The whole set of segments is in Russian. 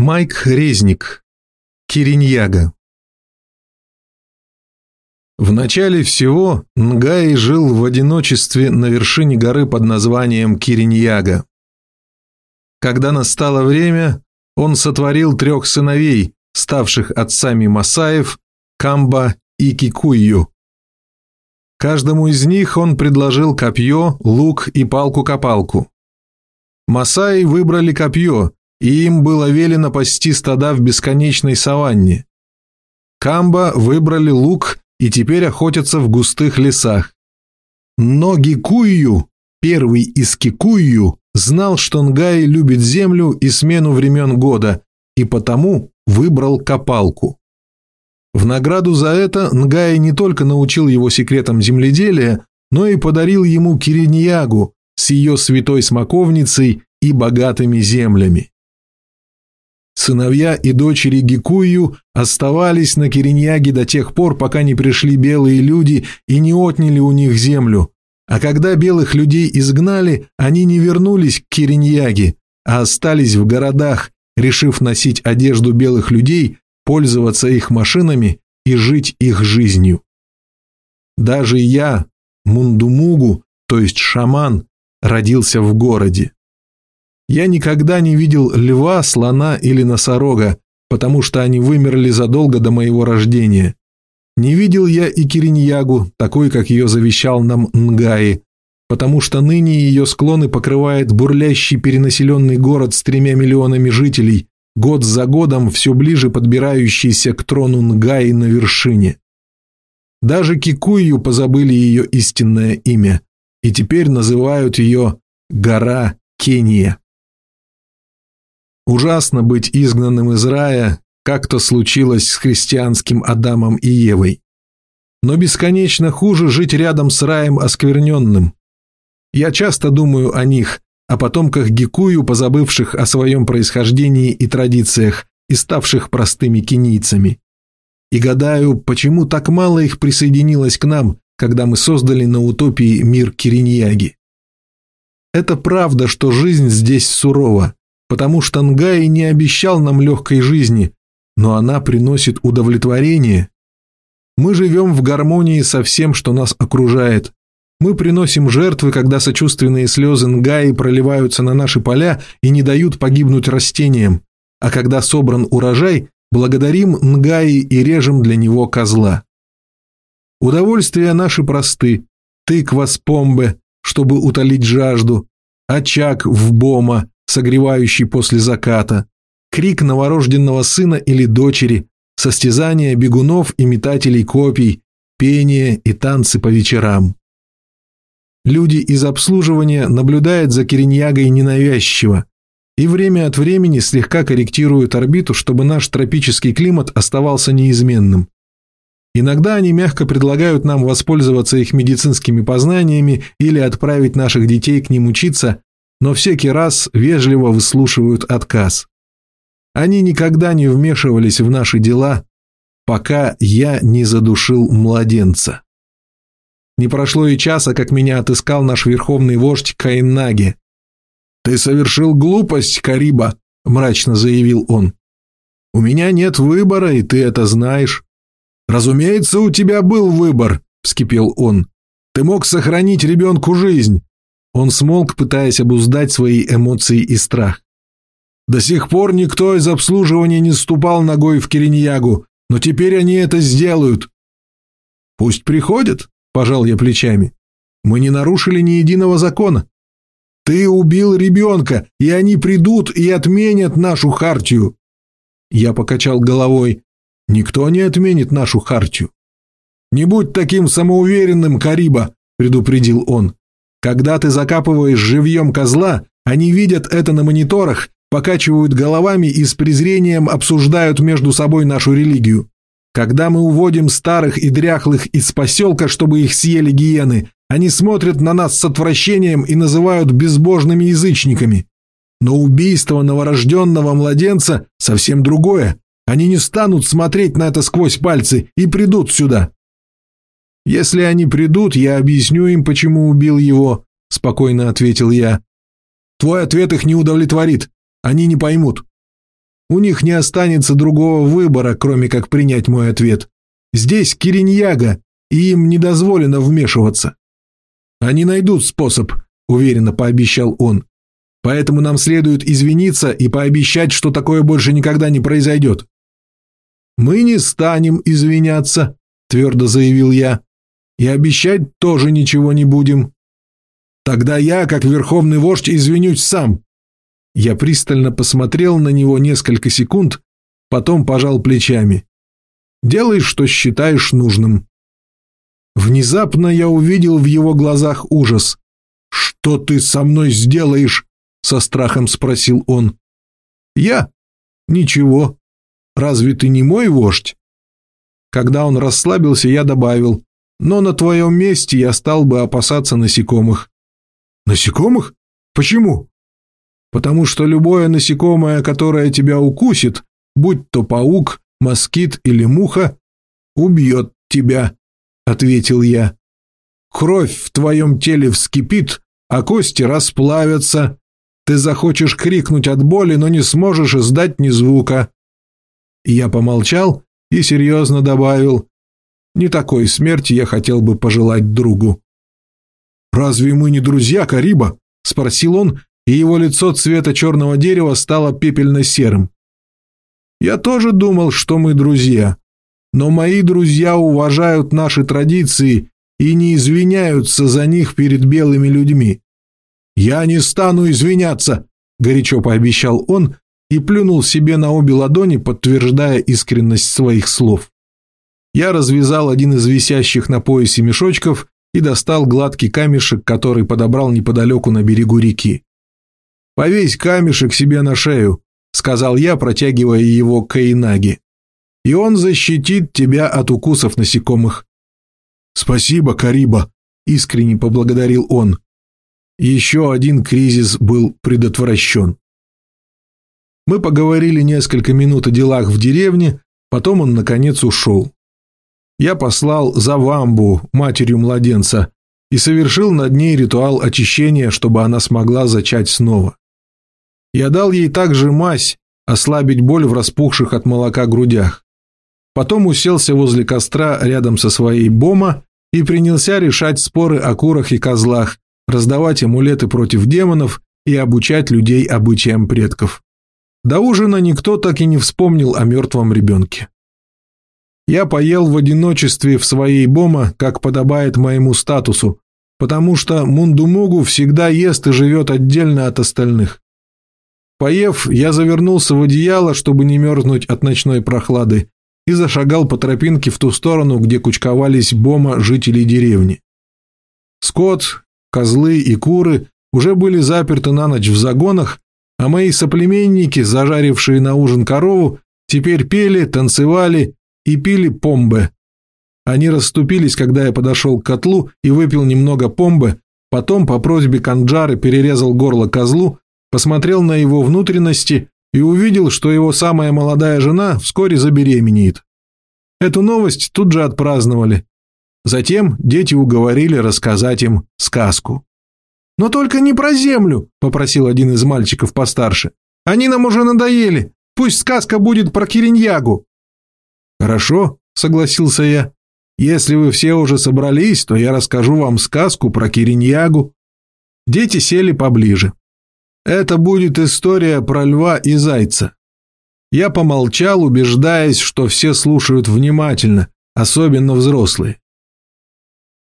Майк Резник. Кириньяга. В начале всего Нгай жил в одиночестве на вершине горы под названием Кириньяга. Когда настало время, он сотворил трех сыновей, ставших отцами Масаев, Камба и Кикую. Каждому из них он предложил копье, лук и палку-копалку. Масаи выбрали копье – и им было велено пасти стада в бесконечной саванне. Камба выбрали лук и теперь охотятся в густых лесах. Но Гикую, первый из Кикую, знал, что Нгай любит землю и смену времен года, и потому выбрал копалку. В награду за это Нгай не только научил его секретам земледелия, но и подарил ему Кириньягу с ее святой смоковницей и богатыми землями. Сыновья и дочери Гикую оставались на Кириньяге до тех пор, пока не пришли белые люди и не отняли у них землю. А когда белых людей изгнали, они не вернулись к Кириньяге, а остались в городах, решив носить одежду белых людей, пользоваться их машинами и жить их жизнью. Даже я, Мундумугу, то есть шаман, родился в городе. Я никогда не видел льва, слона или носорога, потому что они вымерли задолго до моего рождения. Не видел я и Кириньягу, такой, как ее завещал нам Нгаи, потому что ныне ее склоны покрывает бурлящий перенаселенный город с тремя миллионами жителей, год за годом все ближе подбирающийся к трону Нгаи на вершине. Даже Кикую позабыли ее истинное имя, и теперь называют ее «Гора Кения». Ужасно быть изгнанным из рая, как то случилось с христианским Адамом и Евой. Но бесконечно хуже жить рядом с раем оскверненным. Я часто думаю о них, о потомках Гикую, позабывших о своем происхождении и традициях и ставших простыми кенийцами. И гадаю, почему так мало их присоединилось к нам, когда мы создали на утопии мир Кириньяги. Это правда, что жизнь здесь сурова, потому что Нгай не обещал нам легкой жизни, но она приносит удовлетворение. Мы живем в гармонии со всем, что нас окружает. Мы приносим жертвы, когда сочувственные слезы Нгаи проливаются на наши поля и не дают погибнуть растениям, а когда собран урожай, благодарим Нгаи и режем для него козла. Удовольствия наши просты. Тыква с помбе, чтобы утолить жажду, очаг в бома, согревающий после заката, крик новорожденного сына или дочери, состязания бегунов и метателей копий, пение и танцы по вечерам. Люди из обслуживания наблюдают за Кириньягой ненавязчиво и время от времени слегка корректируют орбиту, чтобы наш тропический климат оставался неизменным. Иногда они мягко предлагают нам воспользоваться их медицинскими познаниями или отправить наших детей к ним учиться, но всякий раз вежливо выслушивают отказ. Они никогда не вмешивались в наши дела, пока я не задушил младенца. Не прошло и часа, как меня отыскал наш верховный вождь Кайнаги. «Ты совершил глупость, Кариба», – мрачно заявил он. «У меня нет выбора, и ты это знаешь». «Разумеется, у тебя был выбор», – вскипел он. «Ты мог сохранить ребенку жизнь, он смолк, пытаясь обуздать свои эмоции и страх. До сих пор никто из обслуживания не ступал ногой в Кириньягу, но теперь они это сделают. Пусть приходят, пожал я плечами. Мы не нарушили ни единого закона. Ты убил ребенка, и они придут и отменят нашу хартию. Я покачал головой. Никто не отменит нашу хартию. Не будь таким самоуверенным, Кариба, предупредил он. Когда ты закапываешь живьем козла, они видят это на мониторах, покачивают головами и с презрением обсуждают между собой нашу религию. Когда мы уводим старых и дряхлых из поселка, чтобы их съели гиены, они смотрят на нас с отвращением и называют безбожными язычниками. Но убийство новорожденного младенца совсем другое. Они не станут смотреть на это сквозь пальцы и придут сюда. «Если они придут, я объясню им, почему убил его», – спокойно ответил я. «Твой ответ их не удовлетворит. Они не поймут». У них не останется другого выбора, кроме как принять мой ответ. Здесь Кириньяга, и им не дозволено вмешиваться. Они найдут способ, уверенно пообещал он. Поэтому нам следует извиниться и пообещать, что такое больше никогда не произойдет. Мы не станем извиняться, твердо заявил я. И обещать тоже ничего не будем. Тогда я, как верховный вождь, извинюсь сам. Я пристально посмотрел на него несколько секунд, потом пожал плечами. Делай, что считаешь нужным. Внезапно я увидел в его глазах ужас. «Что ты со мной сделаешь?» — со страхом спросил он. «Я? Ничего. Разве ты не мой вождь?» Когда он расслабился, я добавил, «Но на твоем месте я стал бы опасаться насекомых». «Насекомых? Почему?» «Потому что любое насекомое, которое тебя укусит, будь то паук, москит или муха, убьет тебя» ответил я. Кровь в твоем теле вскипит, а кости расплавятся. Ты захочешь крикнуть от боли, но не сможешь издать ни звука. Я помолчал и серьезно добавил, не такой смерти я хотел бы пожелать другу. «Разве мы не друзья, Кариба?» – спросил он, и его лицо цвета черного дерева стало пепельно-серым. «Я тоже думал, что мы друзья, но мои друзья уважают наши традиции и не извиняются за них перед белыми людьми. «Я не стану извиняться», – горячо пообещал он и плюнул себе на обе ладони, подтверждая искренность своих слов. Я развязал один из висящих на поясе мешочков и достал гладкий камешек, который подобрал неподалеку на берегу реки. «Повесь камешек себе на шею», – сказал я, протягивая его к Эйнаге и он защитит тебя от укусов насекомых. Спасибо, Кариба, искренне поблагодарил он. Еще один кризис был предотвращен. Мы поговорили несколько минут о делах в деревне, потом он, наконец, ушел. Я послал за Вамбу, матерью младенца, и совершил над ней ритуал очищения, чтобы она смогла зачать снова. Я дал ей также мазь, ослабить боль в распухших от молока грудях. Потом уселся возле костра рядом со своей бома и принялся решать споры о курах и козлах, раздавать амулеты против демонов и обучать людей обычаям предков. До ужина никто так и не вспомнил о мертвом ребенке. Я поел в одиночестве в своей бома, как подобает моему статусу, потому что Мундумугу всегда ест и живет отдельно от остальных. Поев, я завернулся в одеяло, чтобы не мерзнуть от ночной прохлады, и зашагал по тропинке в ту сторону, где кучковались бома жителей деревни. Скот, козлы и куры уже были заперты на ночь в загонах, а мои соплеменники, зажарившие на ужин корову, теперь пели, танцевали и пили помбе. Они расступились, когда я подошел к котлу и выпил немного помбе, потом по просьбе Канджары перерезал горло козлу, посмотрел на его внутренности и увидел, что его самая молодая жена вскоре забеременеет. Эту новость тут же отпраздновали. Затем дети уговорили рассказать им сказку. «Но только не про землю», – попросил один из мальчиков постарше. «Они нам уже надоели. Пусть сказка будет про Кириньягу». «Хорошо», – согласился я. «Если вы все уже собрались, то я расскажу вам сказку про Кириньягу». Дети сели поближе. Это будет история про льва и зайца. Я помолчал, убеждаясь, что все слушают внимательно, особенно взрослые.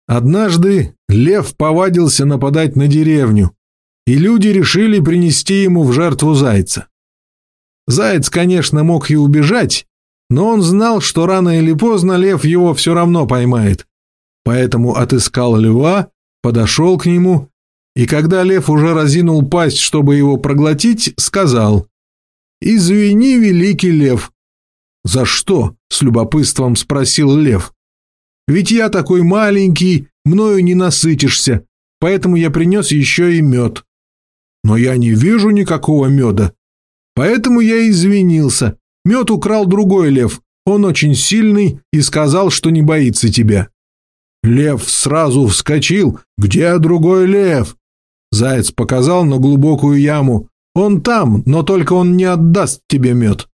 Однажды лев повадился нападать на деревню, и люди решили принести ему в жертву зайца. Заяц, конечно, мог и убежать, но он знал, что рано или поздно лев его все равно поймает. Поэтому отыскал льва, подошел к нему и когда лев уже разинул пасть, чтобы его проглотить, сказал «Извини, великий лев». «За что?» – с любопытством спросил лев. «Ведь я такой маленький, мною не насытишься, поэтому я принес еще и мед». «Но я не вижу никакого меда». «Поэтому я извинился. Мед украл другой лев, он очень сильный и сказал, что не боится тебя». Лев сразу вскочил. «Где другой лев?» Заяц показал на глубокую яму. Он там, но только он не отдаст тебе мед».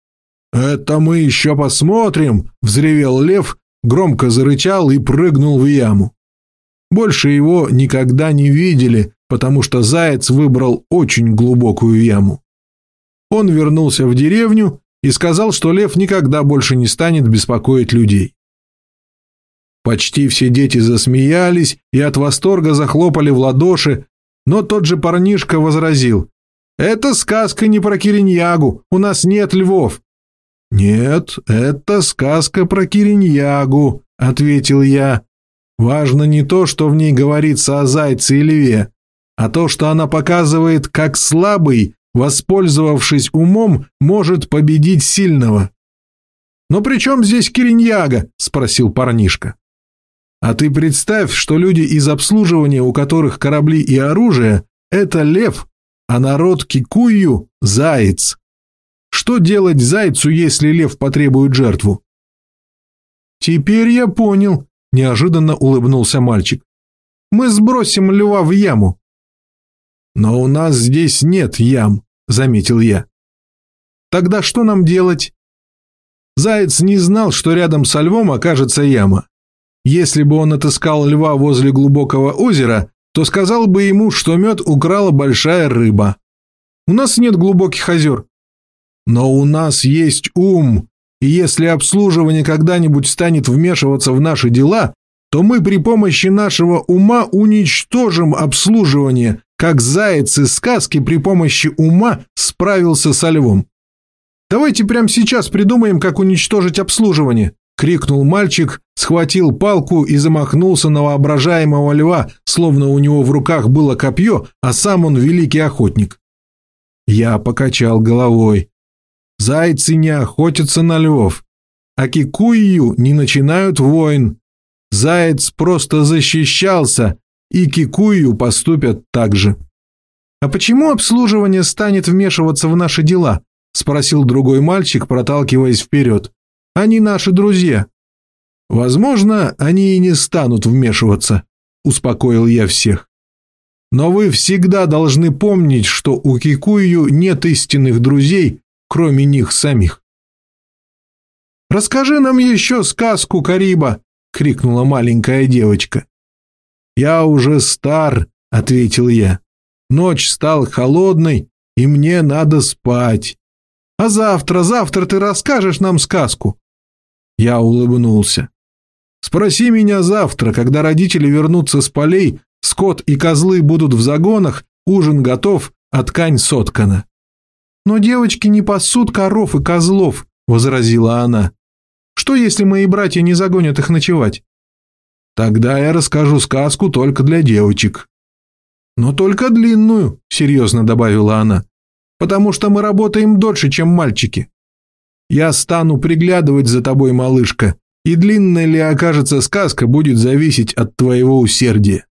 «Это мы еще посмотрим!» – взревел лев, громко зарычал и прыгнул в яму. Больше его никогда не видели, потому что заяц выбрал очень глубокую яму. Он вернулся в деревню и сказал, что лев никогда больше не станет беспокоить людей. Почти все дети засмеялись и от восторга захлопали в ладоши, но тот же парнишка возразил. «Это сказка не про Кириньягу, у нас нет львов». «Нет, это сказка про Кириньягу», — ответил я. «Важно не то, что в ней говорится о зайце и льве, а то, что она показывает, как слабый, воспользовавшись умом, может победить сильного». «Но при чем здесь Кириньяга?» – спросил парнишка. «А ты представь, что люди из обслуживания, у которых корабли и оружие, это лев, а народ Кикую – заяц. Что делать зайцу, если лев потребует жертву?» «Теперь я понял», – неожиданно улыбнулся мальчик. «Мы сбросим льва в яму». «Но у нас здесь нет ям», – заметил я. «Тогда что нам делать?» Заяц не знал, что рядом со львом окажется яма. Если бы он отыскал льва возле глубокого озера, то сказал бы ему, что мед украла большая рыба. У нас нет глубоких озер. Но у нас есть ум, и если обслуживание когда-нибудь станет вмешиваться в наши дела, то мы при помощи нашего ума уничтожим обслуживание, как заяц из сказки при помощи ума справился со львом. Давайте прямо сейчас придумаем, как уничтожить обслуживание, крикнул мальчик, схватил палку и замахнулся на воображаемого льва, словно у него в руках было копье, а сам он великий охотник. Я покачал головой. Зайцы не охотятся на львов, а кикую не начинают войн. Заяц просто защищался, и кикую поступят так же. «А почему обслуживание станет вмешиваться в наши дела?» – спросил другой мальчик, проталкиваясь вперед. «Они наши друзья». «Возможно, они и не станут вмешиваться», – успокоил я всех. «Но вы всегда должны помнить, что у Кикую нет истинных друзей, кроме них самих». «Расскажи нам еще сказку, Кариба!» – крикнула маленькая девочка. «Я уже стар», — ответил я. «Ночь стала холодной, и мне надо спать. А завтра, завтра ты расскажешь нам сказку?» Я улыбнулся. «Спроси меня завтра, когда родители вернутся с полей, скот и козлы будут в загонах, ужин готов, а ткань соткана». «Но девочки не пасут коров и козлов», — возразила она. «Что, если мои братья не загонят их ночевать?» Тогда я расскажу сказку только для девочек. Но только длинную, серьезно добавила она, потому что мы работаем дольше, чем мальчики. Я стану приглядывать за тобой, малышка, и длинная ли окажется сказка будет зависеть от твоего усердия.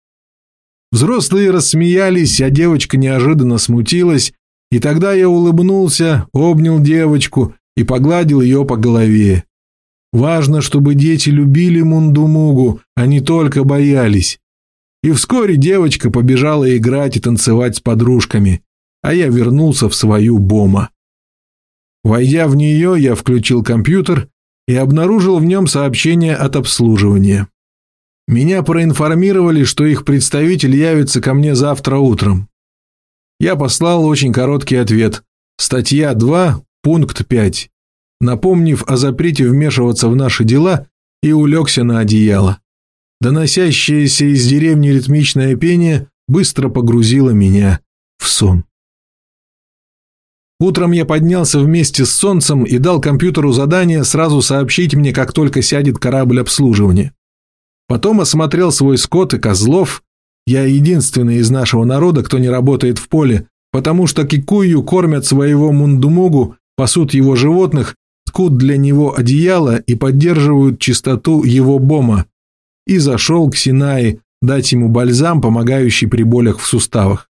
Взрослые рассмеялись, а девочка неожиданно смутилась, и тогда я улыбнулся, обнял девочку и погладил ее по голове. Важно, чтобы дети любили Мундумугу, а не только боялись. И вскоре девочка побежала играть и танцевать с подружками, а я вернулся в свою бома. Войдя в нее, я включил компьютер и обнаружил в нем сообщение от обслуживания. Меня проинформировали, что их представитель явится ко мне завтра утром. Я послал очень короткий ответ. Статья 2, пункт 5 напомнив о запрете вмешиваться в наши дела, и улегся на одеяло. Доносящееся из деревни ритмичное пение быстро погрузило меня в сон. Утром я поднялся вместе с солнцем и дал компьютеру задание сразу сообщить мне, как только сядет корабль обслуживания. Потом осмотрел свой скот и козлов. Я единственный из нашего народа, кто не работает в поле, потому что кикую кормят своего мундумугу, пасут его животных ткут для него одеяло и поддерживают чистоту его бома, и зашел к Синае дать ему бальзам, помогающий при болях в суставах.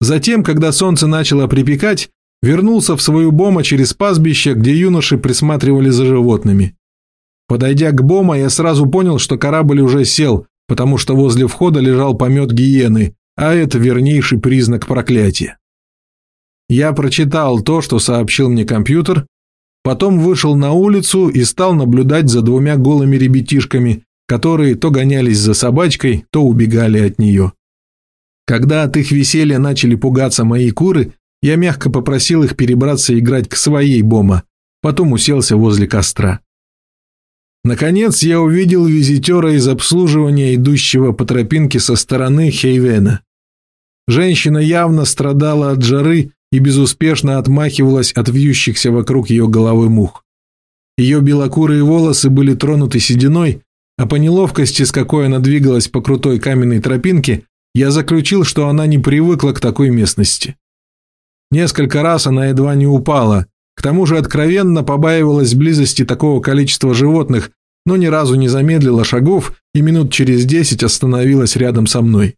Затем, когда солнце начало припекать, вернулся в свою бома через пастбище, где юноши присматривали за животными. Подойдя к бома, я сразу понял, что корабль уже сел, потому что возле входа лежал помет гиены, а это вернейший признак проклятия. Я прочитал то, что сообщил мне компьютер, потом вышел на улицу и стал наблюдать за двумя голыми ребятишками, которые то гонялись за собачкой, то убегали от нее. Когда от их веселья начали пугаться мои куры, я мягко попросил их перебраться играть к своей бома, потом уселся возле костра. Наконец я увидел визитера из обслуживания, идущего по тропинке со стороны Хейвена. Женщина явно страдала от жары и безуспешно отмахивалась от вьющихся вокруг ее головы мух. Ее белокурые волосы были тронуты сединой, а по неловкости, с какой она двигалась по крутой каменной тропинке, я заключил, что она не привыкла к такой местности. Несколько раз она едва не упала, к тому же откровенно побаивалась близости такого количества животных, но ни разу не замедлила шагов и минут через десять остановилась рядом со мной.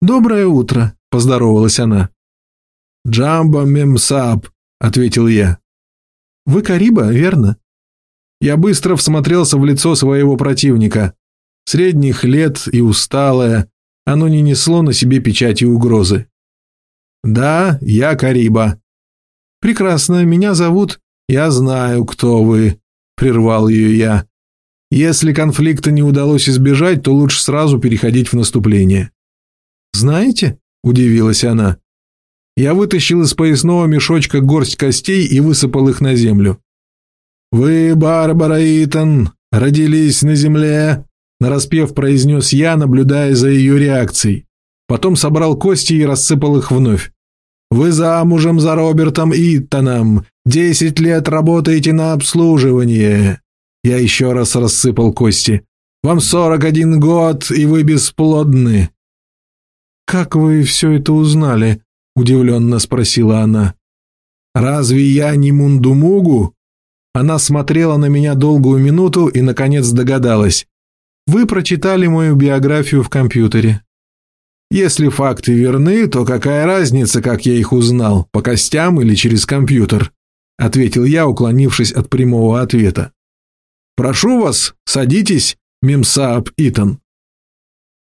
«Доброе утро», – поздоровалась она. «Джамбо мемсап», – ответил я. «Вы Кариба, верно?» Я быстро всмотрелся в лицо своего противника. Средних лет и усталое, оно не несло на себе печати угрозы. «Да, я Кариба». «Прекрасно, меня зовут...» «Я знаю, кто вы», – прервал ее я. «Если конфликта не удалось избежать, то лучше сразу переходить в наступление». «Знаете?» – удивилась она. Я вытащил из поясного мешочка горсть костей и высыпал их на землю. «Вы, Барбара Итан, родились на земле?» – нараспев произнес я, наблюдая за ее реакцией. Потом собрал кости и рассыпал их вновь. «Вы замужем за Робертом Иттоном. Десять лет работаете на обслуживание». Я еще раз рассыпал кости. «Вам сорок один год, и вы бесплодны». «Как вы все это узнали?» – удивленно спросила она. «Разве я не Мундумугу?» Она смотрела на меня долгую минуту и, наконец, догадалась. «Вы прочитали мою биографию в компьютере». Если факты верны, то какая разница, как я их узнал, по костям или через компьютер? Ответил я, уклонившись от прямого ответа. Прошу вас, садитесь, Мимсааб Итан.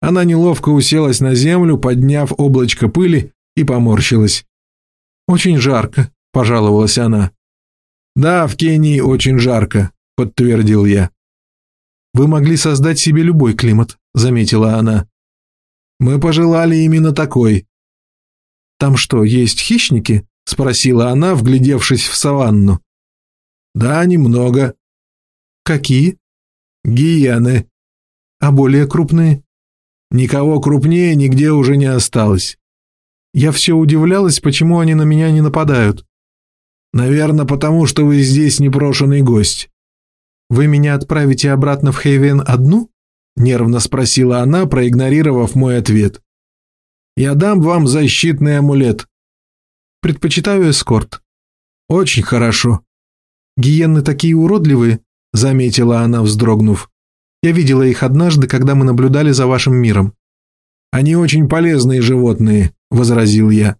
Она неловко уселась на землю, подняв облачко пыли, и поморщилась. «Очень жарко», – пожаловалась она. «Да, в Кении очень жарко», – подтвердил я. «Вы могли создать себе любой климат», – заметила она. Мы пожелали именно такой. Там что, есть хищники? Спросила она, вглядевшись в саванну. Да, немного. Какие? Гиены. А более крупные? Никого крупнее нигде уже не осталось. Я все удивлялась, почему они на меня не нападают. Наверное, потому что вы здесь непрошенный гость. Вы меня отправите обратно в Хейвен одну? – нервно спросила она, проигнорировав мой ответ. «Я дам вам защитный амулет». «Предпочитаю эскорт». «Очень хорошо». «Гиенны такие уродливые», – заметила она, вздрогнув. «Я видела их однажды, когда мы наблюдали за вашим миром». «Они очень полезные животные», – возразил я,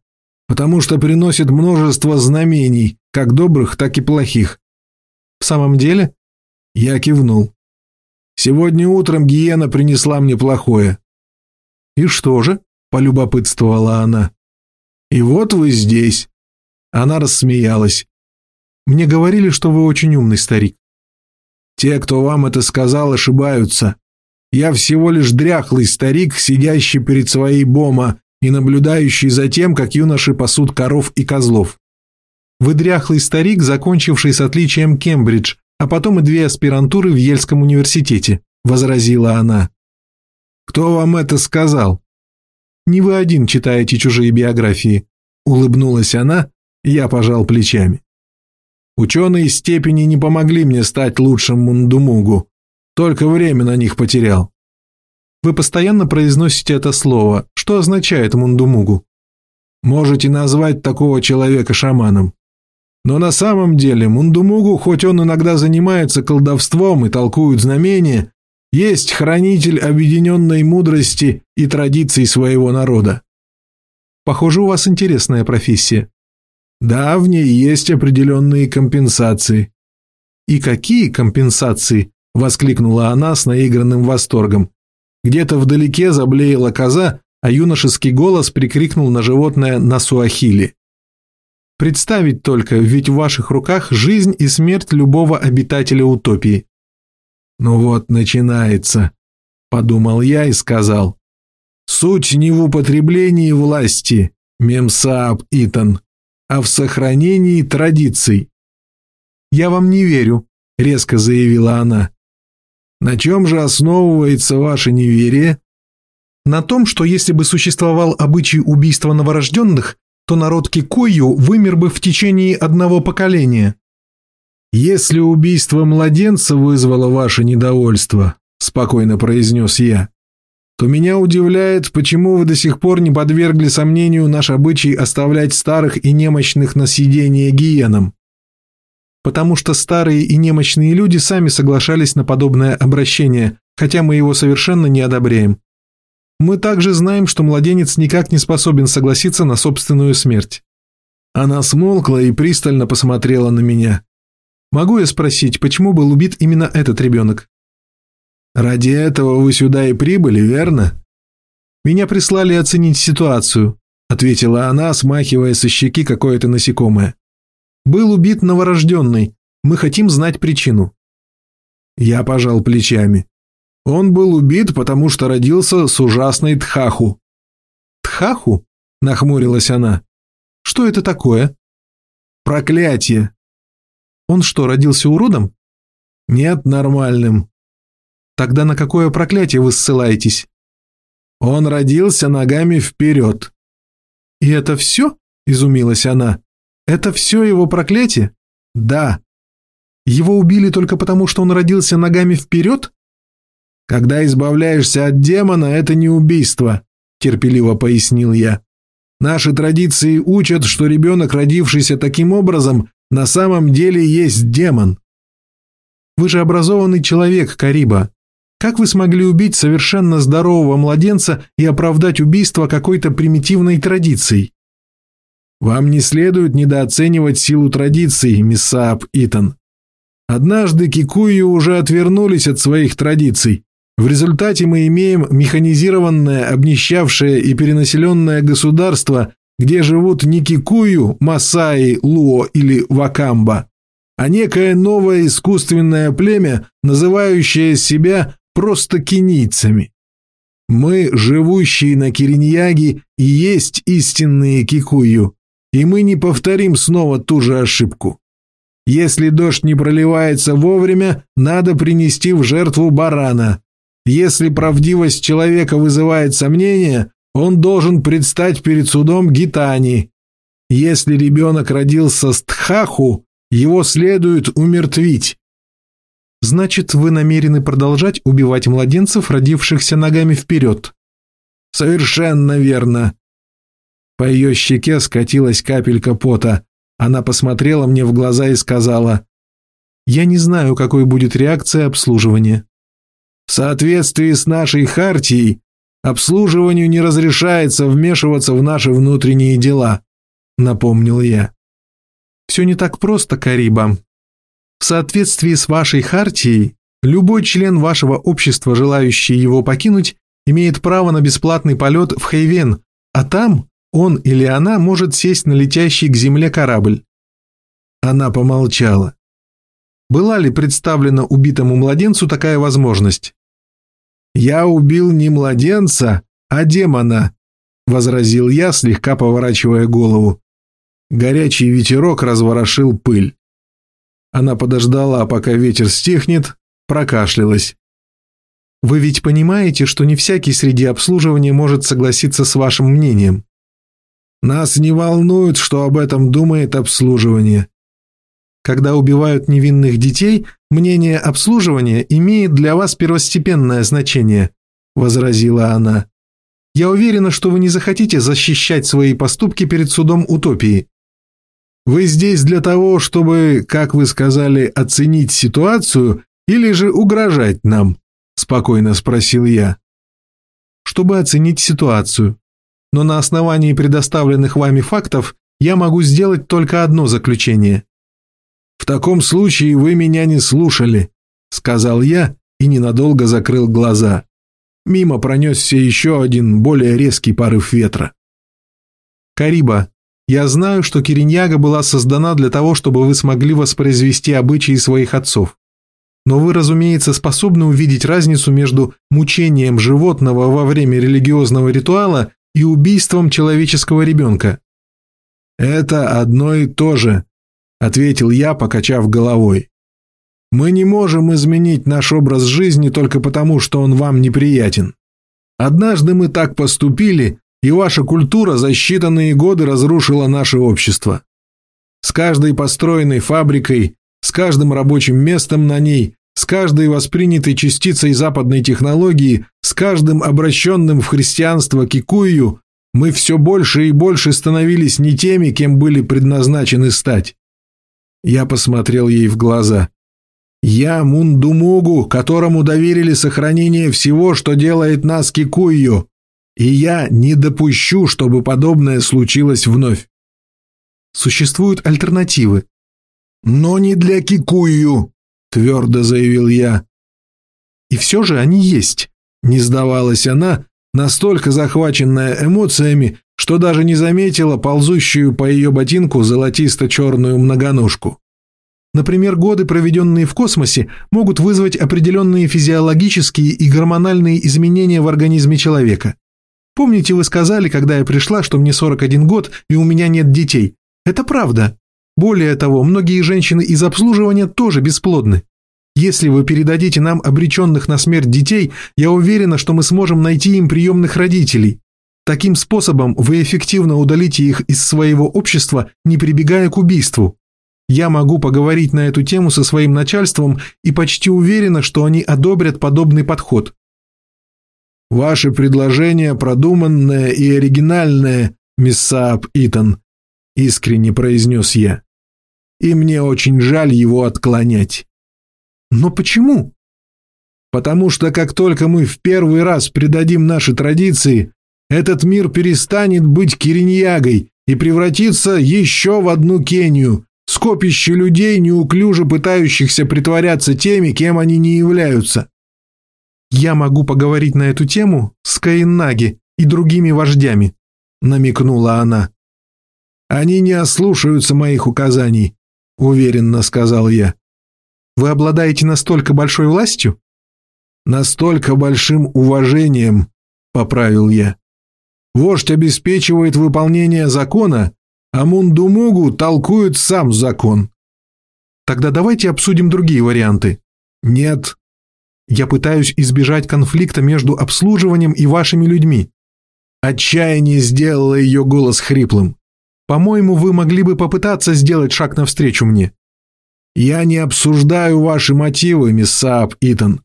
«потому что приносят множество знамений, как добрых, так и плохих». «В самом деле?» Я кивнул. Сегодня утром гиена принесла мне плохое». «И что же?» – полюбопытствовала она. «И вот вы здесь». Она рассмеялась. «Мне говорили, что вы очень умный старик». «Те, кто вам это сказал, ошибаются. Я всего лишь дряхлый старик, сидящий перед своей бома и наблюдающий за тем, как юноши пасут коров и козлов. Вы дряхлый старик, закончивший с отличием Кембридж, а потом и две аспирантуры в Ельском университете», – возразила она. «Кто вам это сказал?» «Не вы один читаете чужие биографии», – улыбнулась она, я пожал плечами. «Ученые степени не помогли мне стать лучшим Мундумугу, только время на них потерял». «Вы постоянно произносите это слово. Что означает Мундумугу?» «Можете назвать такого человека шаманом. Но на самом деле Мундумугу, хоть он иногда занимается колдовством и толкует знамения, есть хранитель объединенной мудрости и традиций своего народа. Похоже, у вас интересная профессия. Да, в ней есть определенные компенсации. И какие компенсации? Воскликнула она с наигранным восторгом. Где-то вдалеке заблеяла коза, а юношеский голос прикрикнул на животное на суахили. Представить только, ведь в ваших руках жизнь и смерть любого обитателя утопии. Ну вот, начинается, подумал я и сказал. Суть не в употреблении власти, мемсааб Итан, а в сохранении традиций. «Я вам не верю», — резко заявила она. «На чем же основывается ваше неверие?» «На том, что если бы существовал обычай убийства новорожденных, то народ Кикою вымер бы в течение одного поколения». «Если убийство младенца вызвало ваше недовольство», — спокойно произнес я, то меня удивляет, почему вы до сих пор не подвергли сомнению наш обычай оставлять старых и немощных на съедение гиенам. Потому что старые и немощные люди сами соглашались на подобное обращение, хотя мы его совершенно не одобряем. Мы также знаем, что младенец никак не способен согласиться на собственную смерть. Она смолкла и пристально посмотрела на меня. Могу я спросить, почему был убит именно этот ребенок? «Ради этого вы сюда и прибыли, верно?» «Меня прислали оценить ситуацию», — ответила она, смахивая со щеки какое-то насекомое. «Был убит новорожденный. Мы хотим знать причину». Я пожал плечами. Он был убит, потому что родился с ужасной Тхаху. «Тхаху?» — нахмурилась она. «Что это такое?» «Проклятие!» «Он что, родился уродом?» «Нет, нормальным. Тогда на какое проклятие вы ссылаетесь? Он родился ногами вперед. И это все? Изумилась она. Это все его проклятие? Да. Его убили только потому, что он родился ногами вперед? Когда избавляешься от демона, это не убийство, терпеливо пояснил я. Наши традиции учат, что ребенок, родившийся таким образом, на самом деле есть демон. Вы же образованный человек, Кариба. Как вы смогли убить совершенно здорового младенца и оправдать убийство какой-то примитивной традицией? Вам не следует недооценивать силу традиций, миссаап Итан. Однажды кикуи уже отвернулись от своих традиций. В результате мы имеем механизированное, обнищавшее и перенаселенное государство, где живут не кикую, масаи, луо или вакамба, а некое новое искусственное племя, называющее себя просто кенийцами. Мы, живущие на Кириньяге, и есть истинные кикую, и мы не повторим снова ту же ошибку. Если дождь не проливается вовремя, надо принести в жертву барана. Если правдивость человека вызывает сомнения, он должен предстать перед судом Гитани. Если ребенок родился с Тхаху, его следует умертвить. Значит, вы намерены продолжать убивать младенцев, родившихся ногами вперед? Совершенно верно. По ее щеке скатилась капелька пота. Она посмотрела мне в глаза и сказала, «Я не знаю, какой будет реакция обслуживания». «В соответствии с нашей хартией, обслуживанию не разрешается вмешиваться в наши внутренние дела», напомнил я. «Все не так просто, Кариба», в соответствии с вашей хартией, любой член вашего общества, желающий его покинуть, имеет право на бесплатный полет в Хейвен, а там он или она может сесть на летящий к земле корабль. Она помолчала. Была ли представлена убитому младенцу такая возможность? «Я убил не младенца, а демона», — возразил я, слегка поворачивая голову. Горячий ветерок разворошил пыль. Она подождала, пока ветер стихнет, прокашлялась. «Вы ведь понимаете, что не всякий среди обслуживания может согласиться с вашим мнением?» «Нас не волнует, что об этом думает обслуживание». «Когда убивают невинных детей, мнение обслуживания имеет для вас первостепенное значение», – возразила она. «Я уверена, что вы не захотите защищать свои поступки перед судом утопии. Вы здесь для того, чтобы, как вы сказали, оценить ситуацию или же угрожать нам?» – спокойно спросил я. «Чтобы оценить ситуацию. Но на основании предоставленных вами фактов я могу сделать только одно заключение». «В таком случае вы меня не слушали», – сказал я и ненадолго закрыл глаза. Мимо пронесся еще один более резкий порыв ветра. «Кариба, Я знаю, что Кириньяга была создана для того, чтобы вы смогли воспроизвести обычаи своих отцов. Но вы, разумеется, способны увидеть разницу между мучением животного во время религиозного ритуала и убийством человеческого ребенка. «Это одно и то же», – ответил я, покачав головой. «Мы не можем изменить наш образ жизни только потому, что он вам неприятен. Однажды мы так поступили, и ваша культура за считанные годы разрушила наше общество. С каждой построенной фабрикой, с каждым рабочим местом на ней, с каждой воспринятой частицей западной технологии, с каждым обращенным в христианство кикую, мы все больше и больше становились не теми, кем были предназначены стать. Я посмотрел ей в глаза. Я Мундумугу, которому доверили сохранение всего, что делает нас кикую, и я не допущу, чтобы подобное случилось вновь. Существуют альтернативы. Но не для Кикую, твердо заявил я. И все же они есть, не сдавалась она, настолько захваченная эмоциями, что даже не заметила ползущую по ее ботинку золотисто-черную многоножку. Например, годы, проведенные в космосе, могут вызвать определенные физиологические и гормональные изменения в организме человека. Помните, вы сказали, когда я пришла, что мне 41 год и у меня нет детей? Это правда. Более того, многие женщины из обслуживания тоже бесплодны. Если вы передадите нам обреченных на смерть детей, я уверена, что мы сможем найти им приемных родителей. Таким способом вы эффективно удалите их из своего общества, не прибегая к убийству. Я могу поговорить на эту тему со своим начальством и почти уверена, что они одобрят подобный подход. «Ваше предложение продуманное и оригинальное, мисс Сааб Итан», — искренне произнес я. «И мне очень жаль его отклонять». «Но почему?» «Потому что как только мы в первый раз предадим наши традиции, этот мир перестанет быть Кириньягой и превратится еще в одну Кению, скопище людей, неуклюже пытающихся притворяться теми, кем они не являются. «Я могу поговорить на эту тему с Каинаги и другими вождями», — намекнула она. «Они не ослушаются моих указаний», — уверенно сказал я. «Вы обладаете настолько большой властью?» «Настолько большим уважением», — поправил я. «Вождь обеспечивает выполнение закона, а Мундумугу толкует сам закон». «Тогда давайте обсудим другие варианты». «Нет», я пытаюсь избежать конфликта между обслуживанием и вашими людьми». Отчаяние сделало ее голос хриплым. «По-моему, вы могли бы попытаться сделать шаг навстречу мне». «Я не обсуждаю ваши мотивы, мисс Сааб Итан,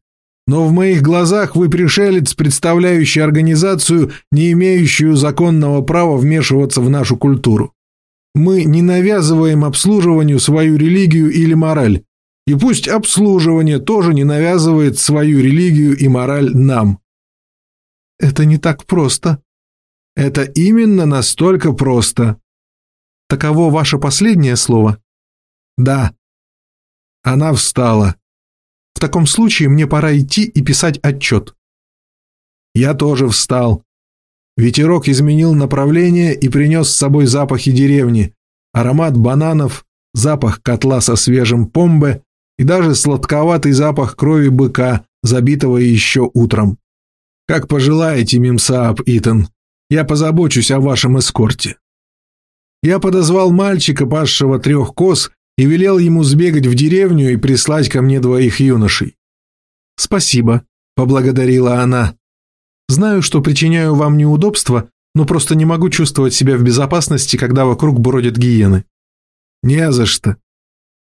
но в моих глазах вы пришелец, представляющий организацию, не имеющую законного права вмешиваться в нашу культуру. Мы не навязываем обслуживанию свою религию или мораль. И пусть обслуживание тоже не навязывает свою религию и мораль нам. Это не так просто. Это именно настолько просто. Таково ваше последнее слово? Да. Она встала. В таком случае мне пора идти и писать отчет. Я тоже встал. Ветерок изменил направление и принес с собой запахи деревни, аромат бананов, запах котла со свежим помбе и даже сладковатый запах крови быка, забитого еще утром. Как пожелаете, Мимсааб Итан, я позабочусь о вашем эскорте. Я подозвал мальчика, пасшего трех коз, и велел ему сбегать в деревню и прислать ко мне двоих юношей. «Спасибо», — поблагодарила она. «Знаю, что причиняю вам неудобства, но просто не могу чувствовать себя в безопасности, когда вокруг бродят гиены». «Не за что.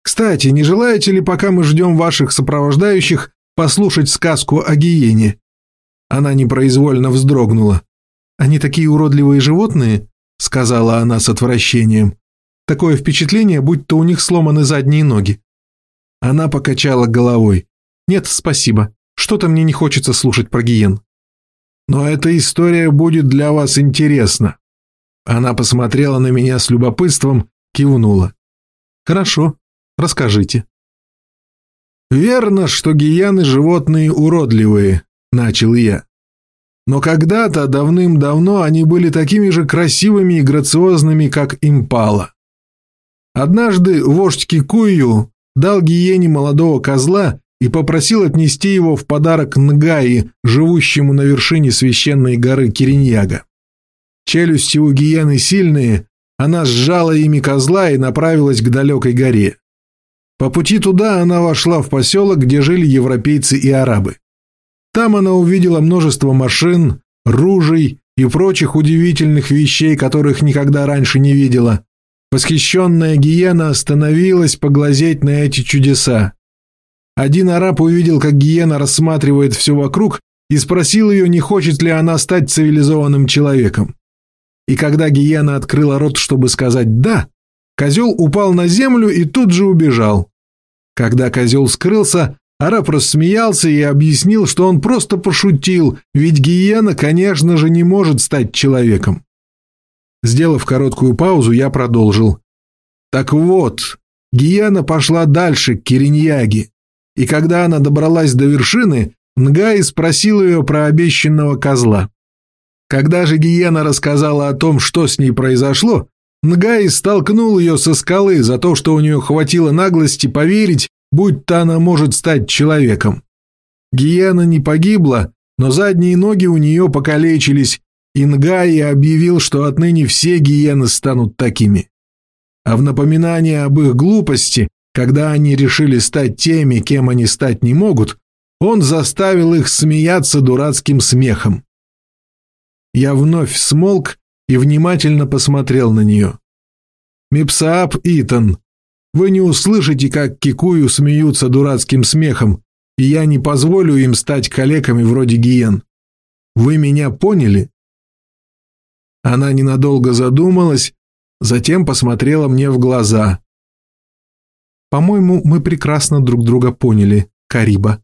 Кстати, не желаете ли, пока мы ждем ваших сопровождающих, послушать сказку о гиене?» Она непроизвольно вздрогнула. «Они такие уродливые животные?» — сказала она с отвращением. «Такое впечатление, будто у них сломаны задние ноги». Она покачала головой. «Нет, спасибо. Что-то мне не хочется слушать про гиен». «Но эта история будет для вас интересна». Она посмотрела на меня с любопытством, кивнула. «Хорошо, Расскажите». «Верно, что гиены животные уродливые», — начал я. но когда-то, давным-давно, они были такими же красивыми и грациозными, как импала. Однажды вождь Кикую дал гиене молодого козла и попросил отнести его в подарок Нгаи, живущему на вершине священной горы Кириньяга. Челюсти у гиены сильные, она сжала ими козла и направилась к далекой горе. По пути туда она вошла в поселок, где жили европейцы и арабы. Там она увидела множество машин, ружей и прочих удивительных вещей, которых никогда раньше не видела. Восхищенная гиена остановилась поглазеть на эти чудеса. Один араб увидел, как гиена рассматривает все вокруг, и спросил ее, не хочет ли она стать цивилизованным человеком. И когда гиена открыла рот, чтобы сказать «да», козел упал на землю и тут же убежал. Когда козел скрылся, араб рассмеялся и объяснил, что он просто пошутил, ведь гиена, конечно же, не может стать человеком. Сделав короткую паузу, я продолжил. Так вот, гиена пошла дальше, к Кириньяге, и когда она добралась до вершины, Нгай спросил ее про обещанного козла. Когда же Гиена рассказала о том, что с ней произошло, Нгай столкнул ее со скалы за то, что у нее хватило наглости поверить, будь-то она может стать человеком. Гиена не погибла, но задние ноги у нее покалечились, и Нгай объявил, что отныне все гиены станут такими. А в напоминание об их глупости, когда они решили стать теми, кем они стать не могут, он заставил их смеяться дурацким смехом. Я вновь смолк и внимательно посмотрел на нее. «Мипсаап Итан, вы не услышите, как Кикую смеются дурацким смехом, и я не позволю им стать калеками вроде гиен. Вы меня поняли?» Она ненадолго задумалась, затем посмотрела мне в глаза. «По-моему, мы прекрасно друг друга поняли, Кариба».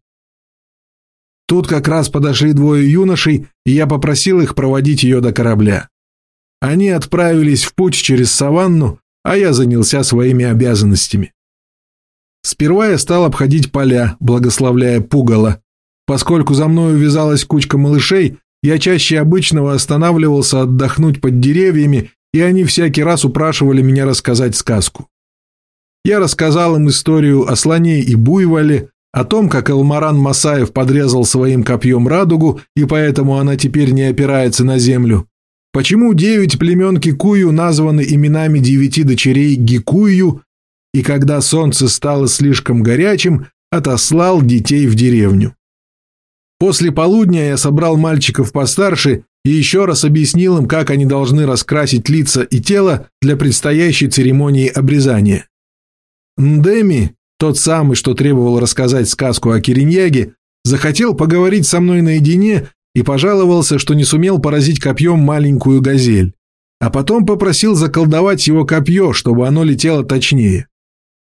Тут как раз подошли двое юношей, и я попросил их проводить ее до корабля. Они отправились в путь через саванну, а я занялся своими обязанностями. Сперва я стал обходить поля, благословляя пугало. Поскольку за мной увязалась кучка малышей, я чаще обычного останавливался отдохнуть под деревьями, и они всякий раз упрашивали меня рассказать сказку. Я рассказал им историю о слоне и буйволе, о том, как Элмаран Масаев подрезал своим копьем радугу, и поэтому она теперь не опирается на землю. Почему девять племен Кикую названы именами девяти дочерей Гикую, и когда солнце стало слишком горячим, отослал детей в деревню. После полудня я собрал мальчиков постарше и еще раз объяснил им, как они должны раскрасить лица и тело для предстоящей церемонии обрезания. Ndemi тот самый, что требовал рассказать сказку о Кириньяге, захотел поговорить со мной наедине и пожаловался, что не сумел поразить копьем маленькую газель. А потом попросил заколдовать его копье, чтобы оно летело точнее.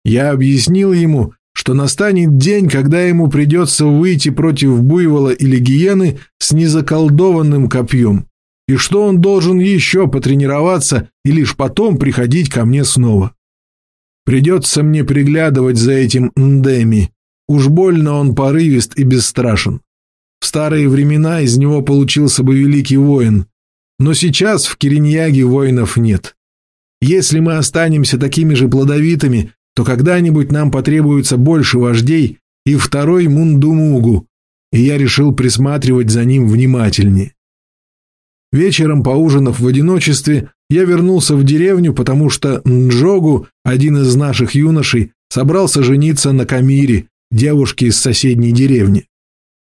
Я объяснил ему, что настанет день, когда ему придется выйти против буйвола или гиены с незаколдованным копьем, и что он должен еще потренироваться и лишь потом приходить ко мне снова. Придется мне приглядывать за этим Ndemi. Уж больно он порывист и бесстрашен. В старые времена из него получился бы великий воин, но сейчас в Кириньяге воинов нет. Если мы останемся такими же плодовитыми, то когда-нибудь нам потребуется больше вождей и второй Мундумугу, и я решил присматривать за ним внимательнее. Вечером, поужинав в одиночестве, я вернулся в деревню, потому что Нджогу, один из наших юношей, собрался жениться на Камире, девушке из соседней деревни.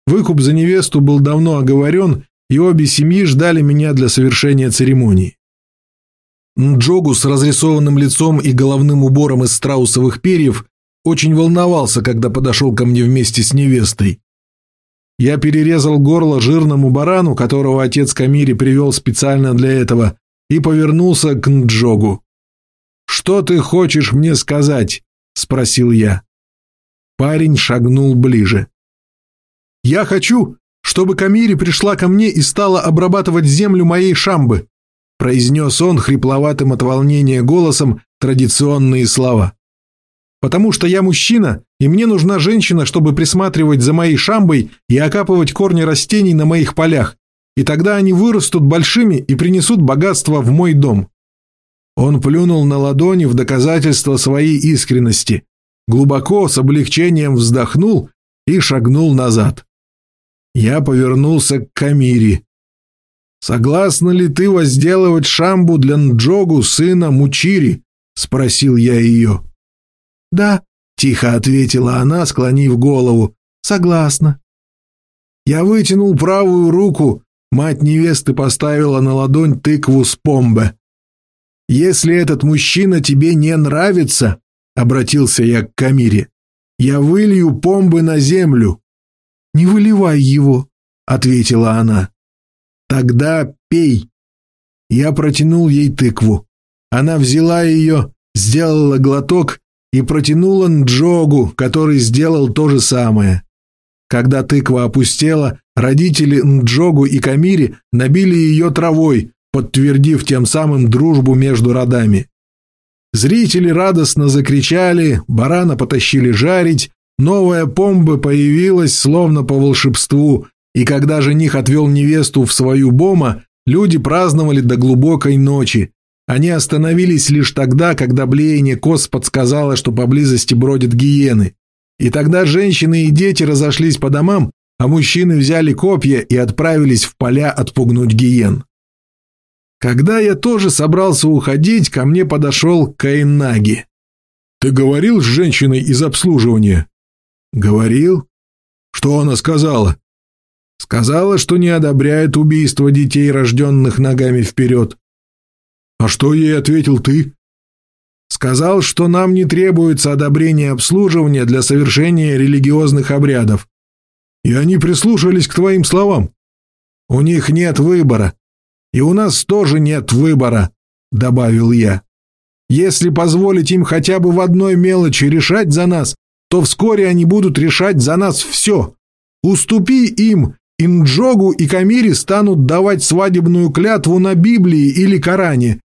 Выкуп за невесту был давно оговорен, и обе семьи ждали меня для совершения церемонии. Нджогу с разрисованным лицом и головным убором из страусовых перьев очень волновался, когда подошел ко мне вместе с невестой. Я перерезал горло жирному барану, которого отец Камири привел специально для этого, и повернулся к Нджогу. «Что ты хочешь мне сказать?» – спросил я. Парень шагнул ближе. «Я хочу, чтобы Камири пришла ко мне и стала обрабатывать землю моей шамбы», произнес он хрипловатым от волнения голосом традиционные слова потому что я мужчина, и мне нужна женщина, чтобы присматривать за моей шамбой и окапывать корни растений на моих полях, и тогда они вырастут большими и принесут богатство в мой дом». Он плюнул на ладони в доказательство своей искренности, глубоко, с облегчением вздохнул и шагнул назад. Я повернулся к Камире. «Согласна ли ты возделывать шамбу для Нджогу, сына Мучири?» — спросил я ее. «Да», — тихо ответила она, склонив голову. «Согласна». Я вытянул правую руку, мать невесты поставила на ладонь тыкву с помбе. «Если этот мужчина тебе не нравится», — обратился я к Камире, — «я вылью помбы на землю». «Не выливай его», — ответила она. «Тогда пей». Я протянул ей тыкву. Она взяла ее, сделала глоток и протянула Нджогу, который сделал то же самое. Когда тыква опустела, родители Нджогу и Камири набили ее травой, подтвердив тем самым дружбу между родами. Зрители радостно закричали, барана потащили жарить, новая помба появилась словно по волшебству, и когда жених отвел невесту в свою бома, люди праздновали до глубокой ночи. Они остановились лишь тогда, когда блеяние коз подсказало, что поблизости бродят гиены. И тогда женщины и дети разошлись по домам, а мужчины взяли копья и отправились в поля отпугнуть гиен. Когда я тоже собрался уходить, ко мне подошел Кайнаги. «Ты говорил с женщиной из обслуживания?» «Говорил?» «Что она сказала?» «Сказала, что не одобряет убийство детей, рожденных ногами вперед». «А что ей ответил ты?» Сказал, что нам не требуется одобрение обслуживания для совершения религиозных обрядов. И они прислушались к твоим словам. У них нет выбора. И у нас тоже нет выбора, добавил я. Если позволить им хотя бы в одной мелочи решать за нас, то вскоре они будут решать за нас все. Уступи им, и Нджогу и Камири станут давать свадебную клятву на Библии или Коране,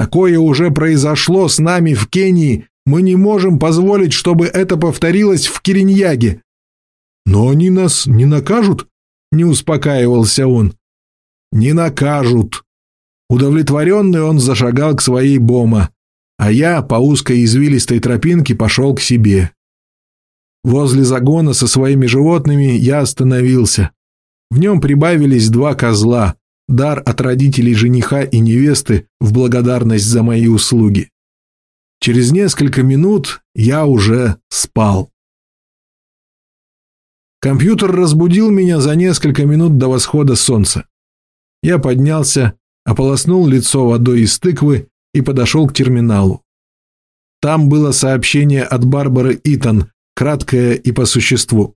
Такое уже произошло с нами в Кении. Мы не можем позволить, чтобы это повторилось в Кириньяге. Но они нас не накажут? Не успокаивался он. Не накажут. Удовлетворенный он зашагал к своей бома, а я по узкой извилистой тропинке пошел к себе. Возле загона со своими животными я остановился. В нем прибавились два козла, дар от родителей жениха и невесты в благодарность за мои услуги. Через несколько минут я уже спал. Компьютер разбудил меня за несколько минут до восхода солнца. Я поднялся, ополоснул лицо водой из тыквы и подошел к терминалу. Там было сообщение от Барбары Итан, краткое и по существу.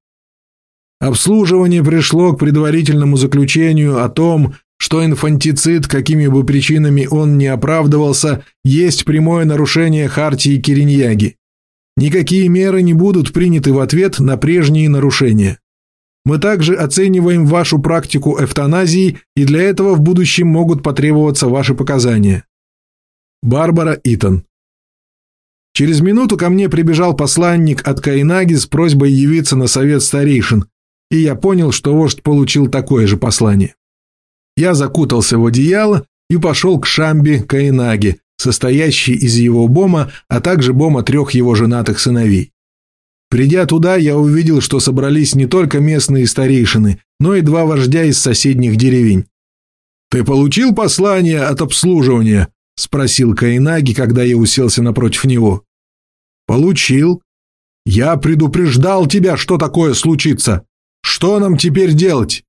Обслуживание пришло к предварительному заключению о том, что инфантицид, какими бы причинами он ни оправдывался, есть прямое нарушение хартии Кириньяги. Никакие меры не будут приняты в ответ на прежние нарушения. Мы также оцениваем вашу практику эвтаназии, и для этого в будущем могут потребоваться ваши показания. Барбара Итон Через минуту ко мне прибежал посланник от Кайнаги с просьбой явиться на совет старейшин, и я понял, что вождь получил такое же послание. Я закутался в одеяло и пошел к Шамби Каинаге, состоящей из его бома, а также бома трех его женатых сыновей. Придя туда, я увидел, что собрались не только местные старейшины, но и два вождя из соседних деревень. «Ты получил послание от обслуживания?» – спросил Каинаги, когда я уселся напротив него. «Получил. Я предупреждал тебя, что такое случится. Что нам теперь делать?»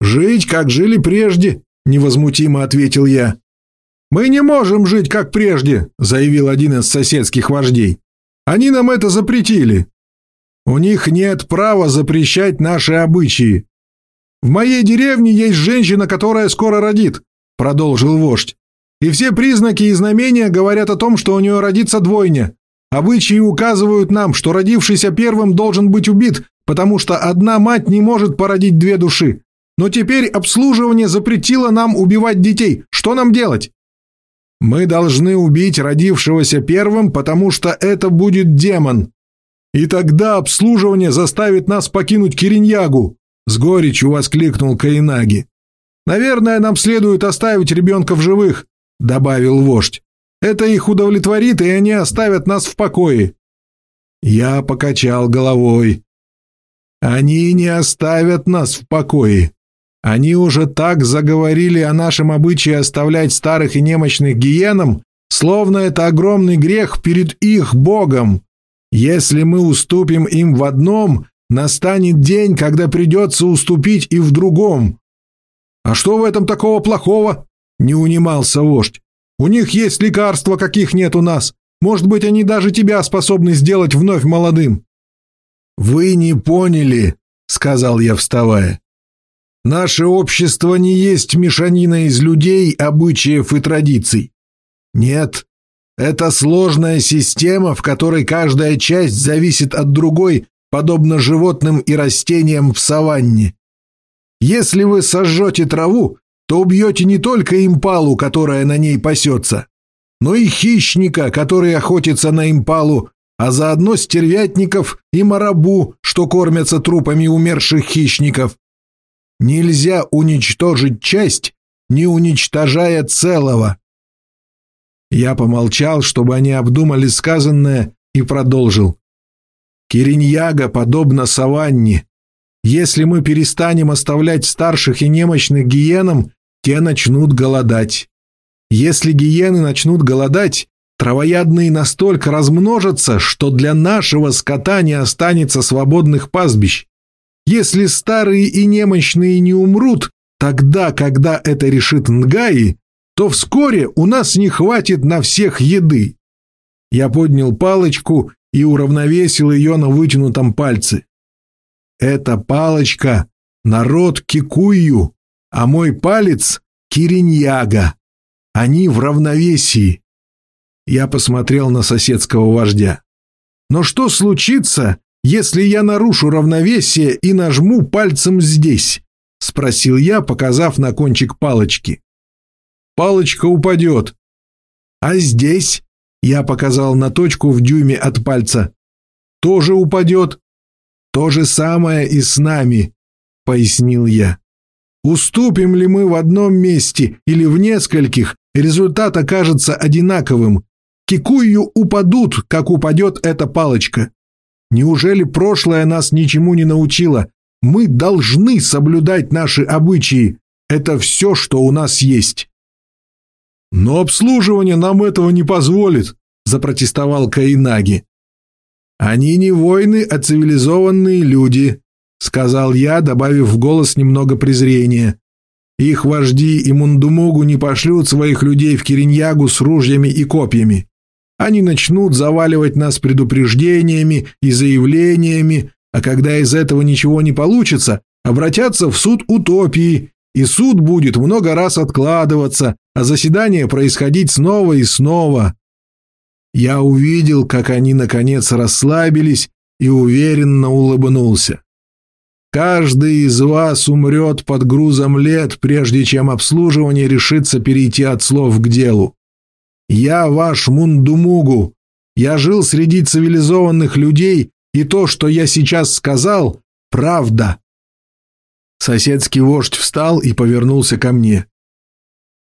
«Жить, как жили прежде», — невозмутимо ответил я. «Мы не можем жить, как прежде», — заявил один из соседских вождей. «Они нам это запретили. У них нет права запрещать наши обычаи. В моей деревне есть женщина, которая скоро родит», — продолжил вождь. «И все признаки и знамения говорят о том, что у нее родится двойня. Обычаи указывают нам, что родившийся первым должен быть убит, потому что одна мать не может породить две души. Но теперь обслуживание запретило нам убивать детей. Что нам делать? Мы должны убить родившегося первым, потому что это будет демон. И тогда обслуживание заставит нас покинуть Кириньягу, с горечью воскликнул Каинаги. Наверное, нам следует оставить ребенка в живых, добавил вождь. Это их удовлетворит, и они оставят нас в покое. Я покачал головой. Они не оставят нас в покое. Они уже так заговорили о нашем обычае оставлять старых и немощных гиенам, словно это огромный грех перед их Богом. Если мы уступим им в одном, настанет день, когда придется уступить и в другом. А что в этом такого плохого? Не унимался вождь. У них есть лекарства, каких нет у нас. Может быть, они даже тебя способны сделать вновь молодым. Вы не поняли, сказал я, вставая. Наше общество не есть мешанина из людей, обычаев и традиций. Нет, это сложная система, в которой каждая часть зависит от другой, подобно животным и растениям в саванне. Если вы сожжете траву, то убьете не только импалу, которая на ней пасется, но и хищника, который охотится на импалу, а заодно стервятников и марабу, что кормятся трупами умерших хищников. Нельзя уничтожить часть, не уничтожая целого. Я помолчал, чтобы они обдумали сказанное, и продолжил. Кириньяга подобно саванне. Если мы перестанем оставлять старших и немощных гиенам, те начнут голодать. Если гиены начнут голодать, травоядные настолько размножатся, что для нашего скота не останется свободных пастбищ. Если старые и немощные не умрут, тогда, когда это решит Нгаи, то вскоре у нас не хватит на всех еды. Я поднял палочку и уравновесил ее на вытянутом пальце. Эта палочка — народ Кикую, а мой палец — Кириньяга. Они в равновесии. Я посмотрел на соседского вождя. Но что случится, если я нарушу равновесие и нажму пальцем здесь? Спросил я, показав на кончик палочки палочка упадет. А здесь, я показал на точку в дюйме от пальца, тоже упадет. То же самое и с нами, пояснил я. Уступим ли мы в одном месте или в нескольких, результат окажется одинаковым. Кикую упадут, как упадет эта палочка. Неужели прошлое нас ничему не научило? Мы должны соблюдать наши обычаи. Это все, что у нас есть. «Но обслуживание нам этого не позволит», – запротестовал Каинаги. «Они не воины, а цивилизованные люди», – сказал я, добавив в голос немного презрения. «Их вожди и Мундумугу не пошлют своих людей в Кириньягу с ружьями и копьями. Они начнут заваливать нас предупреждениями и заявлениями, а когда из этого ничего не получится, обратятся в суд утопии и суд будет много раз откладываться, а заседание происходить снова и снова. Я увидел, как они наконец расслабились и уверенно улыбнулся. Каждый из вас умрет под грузом лет, прежде чем обслуживание решится перейти от слов к делу. Я ваш Мундумугу. Я жил среди цивилизованных людей, и то, что я сейчас сказал, правда. Соседский вождь встал и повернулся ко мне.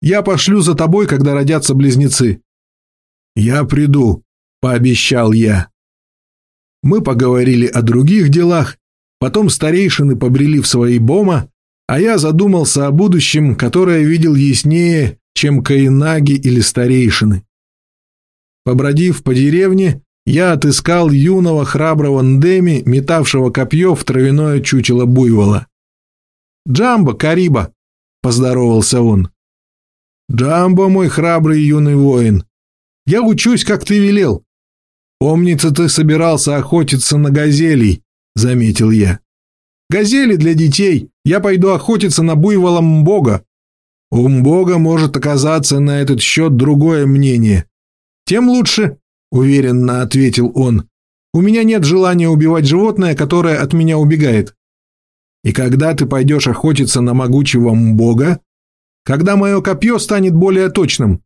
«Я пошлю за тобой, когда родятся близнецы». «Я приду», — пообещал я. Мы поговорили о других делах, потом старейшины побрели в свои бома, а я задумался о будущем, которое видел яснее, чем каинаги или старейшины. Побродив по деревне, я отыскал юного храброго Ndemi, метавшего копье в травяное чучело буйвола. «Джамбо, Кариба!» – поздоровался он. «Джамбо, мой храбрый юный воин! Я учусь, как ты велел. Помнится, ты собирался охотиться на газелей», – заметил я. «Газели для детей. Я пойду охотиться на буйвола Мбога». «У Мбога может оказаться на этот счет другое мнение». «Тем лучше», – уверенно ответил он. «У меня нет желания убивать животное, которое от меня убегает». И когда ты пойдешь охотиться на могучего Мбога? Когда мое копье станет более точным?»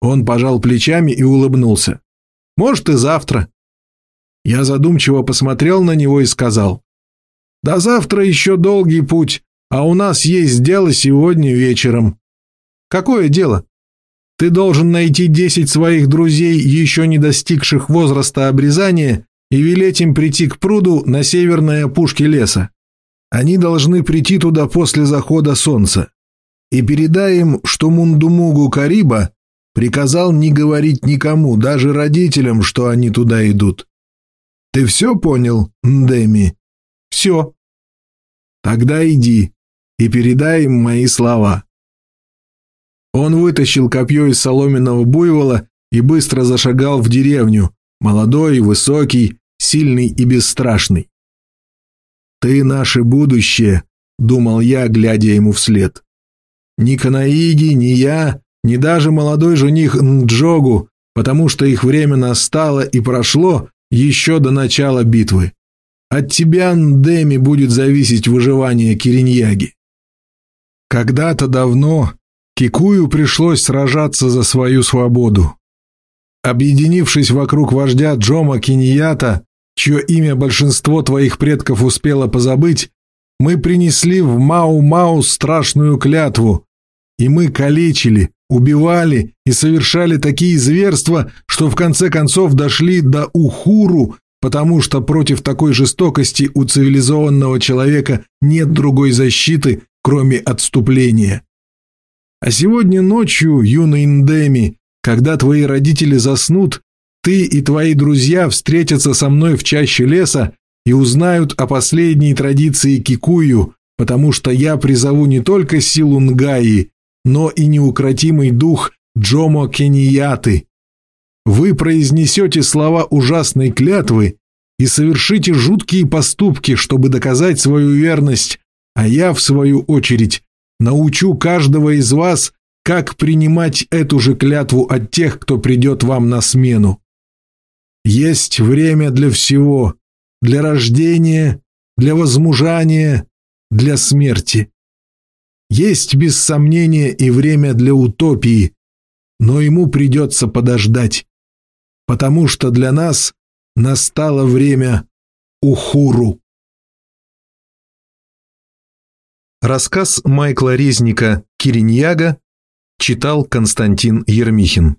Он пожал плечами и улыбнулся. «Может, и завтра». Я задумчиво посмотрел на него и сказал. «До завтра еще долгий путь, а у нас есть дело сегодня вечером». «Какое дело?» «Ты должен найти десять своих друзей, еще не достигших возраста обрезания, и велеть им прийти к пруду на северной опушке леса. Они должны прийти туда после захода солнца. И передай им, что Мундумугу Кариба приказал не говорить никому, даже родителям, что они туда идут. Ты все понял, Ndemi? Все. Тогда иди и передай им мои слова. Он вытащил копье из соломенного буйвола и быстро зашагал в деревню, молодой, высокий, сильный и бесстрашный. «Ты наше будущее», — думал я, глядя ему вслед. «Ни Канаиги, ни я, ни даже молодой жених Нджогу, потому что их время настало и прошло еще до начала битвы. От тебя, Ндеми, будет зависеть выживание Кириньяги». Когда-то давно Кикую пришлось сражаться за свою свободу. Объединившись вокруг вождя Джома Киньята, чье имя большинство твоих предков успело позабыть, мы принесли в Мау-Мау страшную клятву, и мы калечили, убивали и совершали такие зверства, что в конце концов дошли до Ухуру, потому что против такой жестокости у цивилизованного человека нет другой защиты, кроме отступления. А сегодня ночью, юный Индеми, когда твои родители заснут, ты и твои друзья встретятся со мной в чаще леса и узнают о последней традиции кикую, потому что я призову не только силу Нгаи, но и неукротимый дух Джомо Кенияты. Вы произнесете слова ужасной клятвы и совершите жуткие поступки, чтобы доказать свою верность, а я, в свою очередь, научу каждого из вас как принимать эту же клятву от тех, кто придет вам на смену. Есть время для всего, для рождения, для возмужания, для смерти. Есть, без сомнения, и время для утопии, но ему придется подождать, потому что для нас настало время Ухуру. Рассказ Майкла Резника «Кириньяга» Читал Константин Ермихин